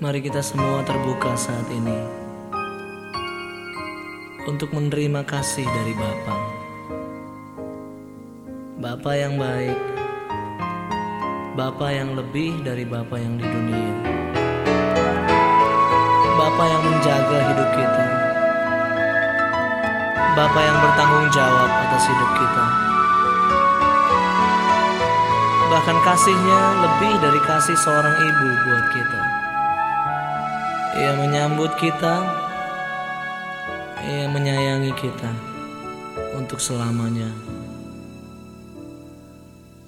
Mari kita semua terbuka saat ini untuk menerima kasih dari Bapa. Bapa yang baik, Bapa yang lebih dari Bapa yang di dunia. Bapa yang menjaga hidup kita. Bapa yang bertanggung jawab atas hidup kita. Bahkan kasihnya lebih dari kasih seorang ibu buat kita. Ia menyambut kita, ia menyayangi kita untuk selamanya.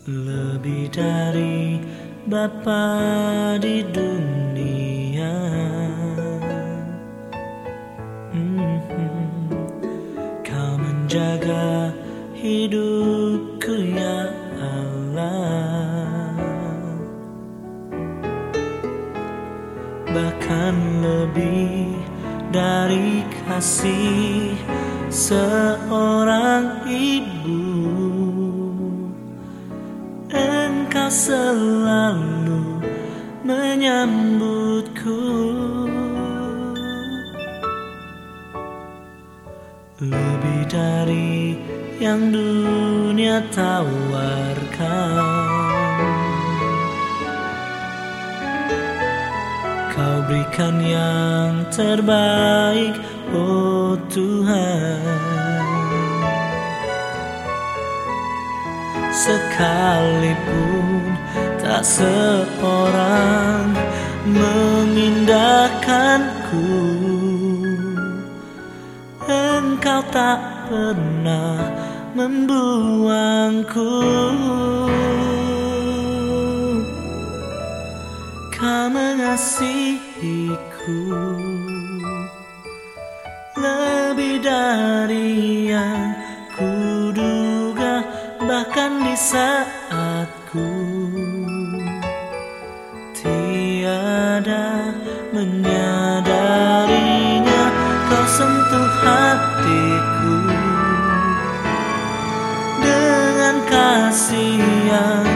Lebih dari Bapa di dunia. Mhm. Kau menjaga hidupku ya Bahkan lebih dari kasih seorang ibu. Engkau selalu menyambutku. Lebih dari yang dunia tawarkan Kau berikan yang terbaik Oh Tuhan. Sekalipun tak seorang mengindahkanku Engkau tak pernah membuangku Kau mengasihiku. Lebih dari yang kuduga Bahkan di saat ku Tiada menyadarinya. Kau sentuh hatiku Dengan kasih yang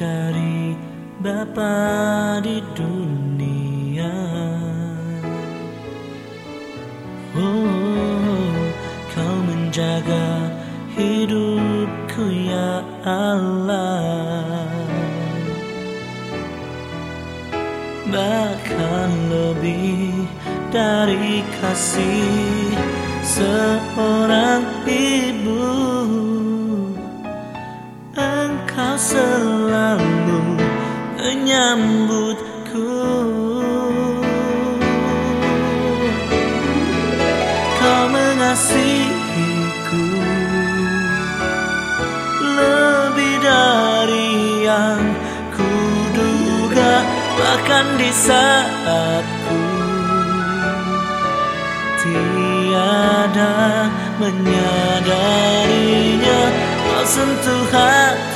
Dari Bapa di dunia. Oh, kau menjaga hidupku ya Allah. Bahkan lebih dari kasih seorang ibu Engkau selalu menyambutku. Kau mengasihiku Lebih dari yang kuduga Bahkan di saat ku Tiada menyadarinya. Kau sentuh hatiku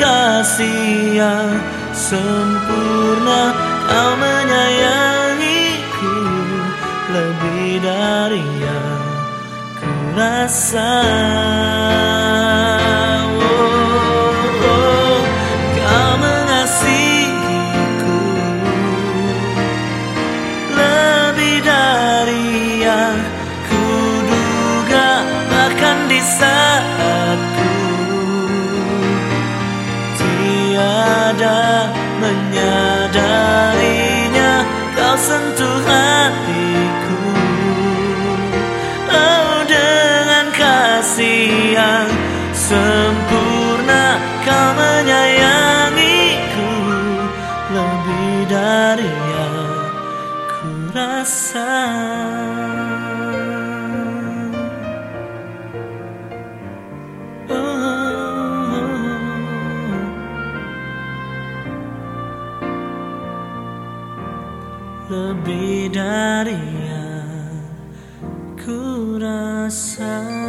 kasih yang sempurna Kau menyayangiku Lebih dari yang ku rasa kasih yang sempurna Kau menyayangiku Lebih dari yang ku rasa lebih dari yang ku rasa.